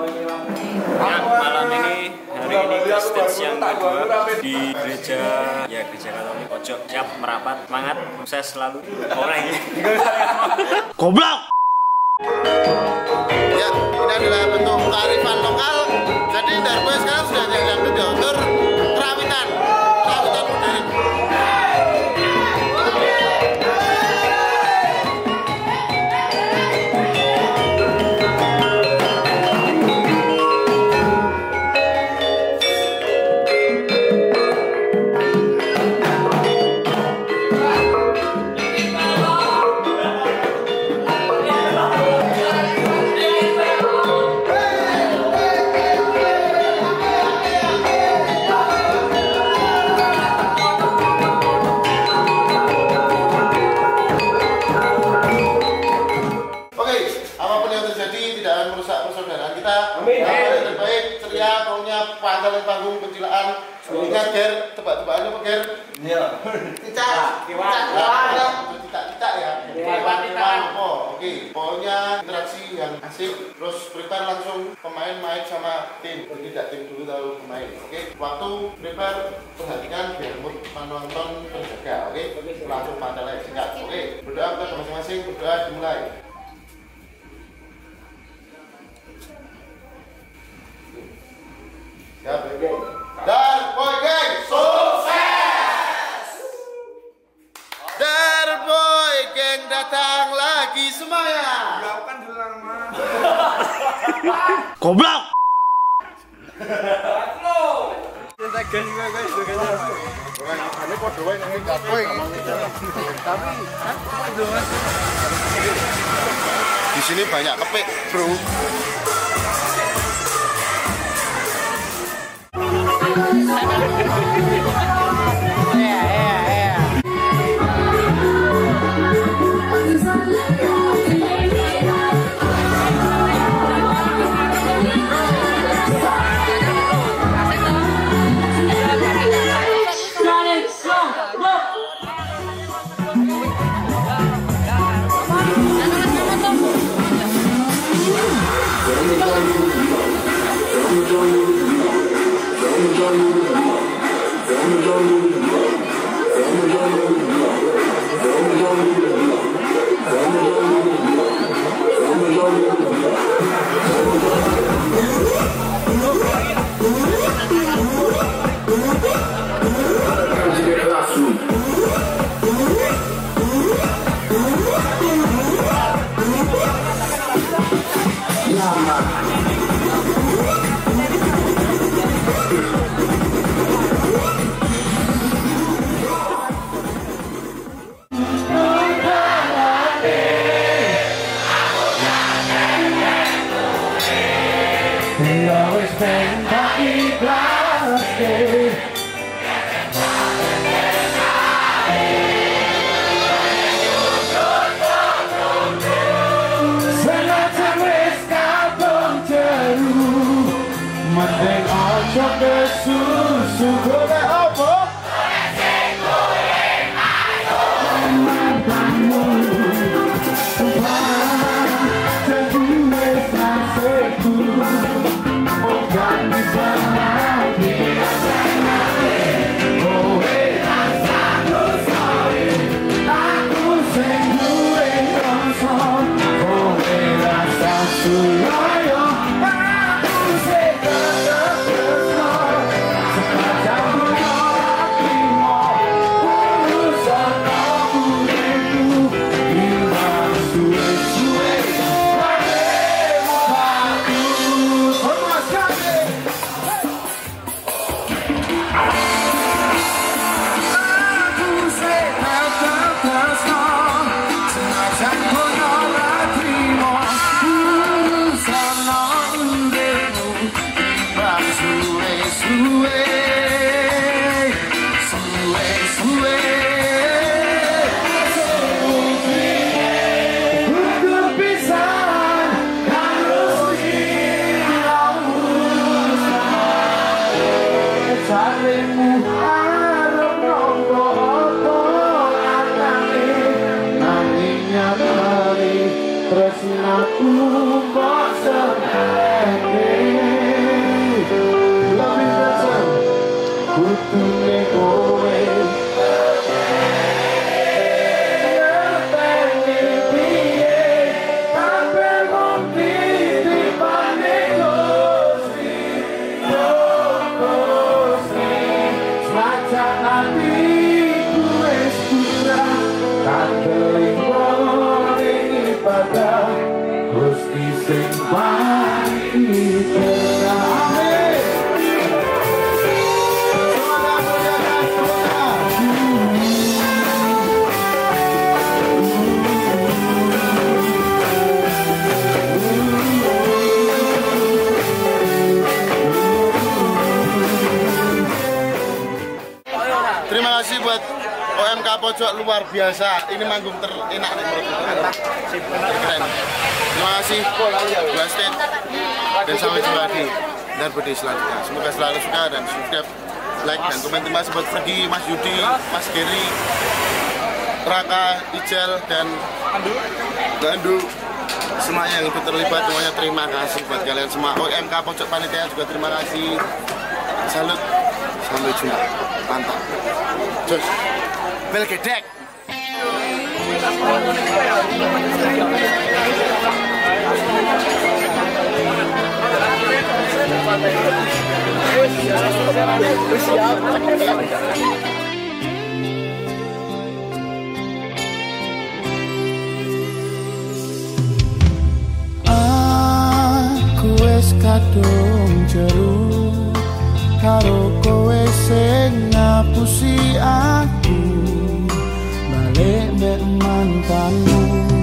Ya, malam ini hari ini stage yang kedua di gereja ya gereja Katolik Pojok. Siap merapat semangat sukses selalu. Orang ya. ini Goblok. Ya. Akan merusak persaudaraan kita. Amin. Yang terbaik, ceria, maunya pangkal dan panggung, kecilaan. Ingat, Ger, tebak-tebakan apa, Ger? Iya. Cicak. Cicak. Cicak-cicak ya. Hewan-hewan apa? Oke, pokoknya interaksi yang asik. Terus prepare langsung pemain main sama tim. Jadi tidak tim dulu tahu pemain. Oke, waktu prepare perhatikan biar mood penonton terjaga. Oke, langsung pantai singkat. Oke, berdoa kita masing-masing. Berdoa dimulai. datang lagi semuanya. kau kan dulang. Goblok. Di sini banyak kepik, Bro. I'm a Monday on your best suit, back. Tresnaku Mbak Sengkeng OMK Pojok luar biasa. Ini manggung terenak nih menurut. Keren. Terima kasih State dan sampai jumpa di Darbudi selanjutnya. Semoga selalu suka dan subscribe, like dan komen terima kasih buat Ferdi, Mas Yudi, Mas Geri, Raka, Ijel dan Gandu. Semuanya yang ikut terlibat semuanya terima kasih buat kalian semua. OMK Pojok Panitia juga terima kasih. Salut. Sampai jumpa. Mantap. Jos. Belgedek. Aku wis kadung jeru karo kowe sing ngapusi aku thế nên man tan nu.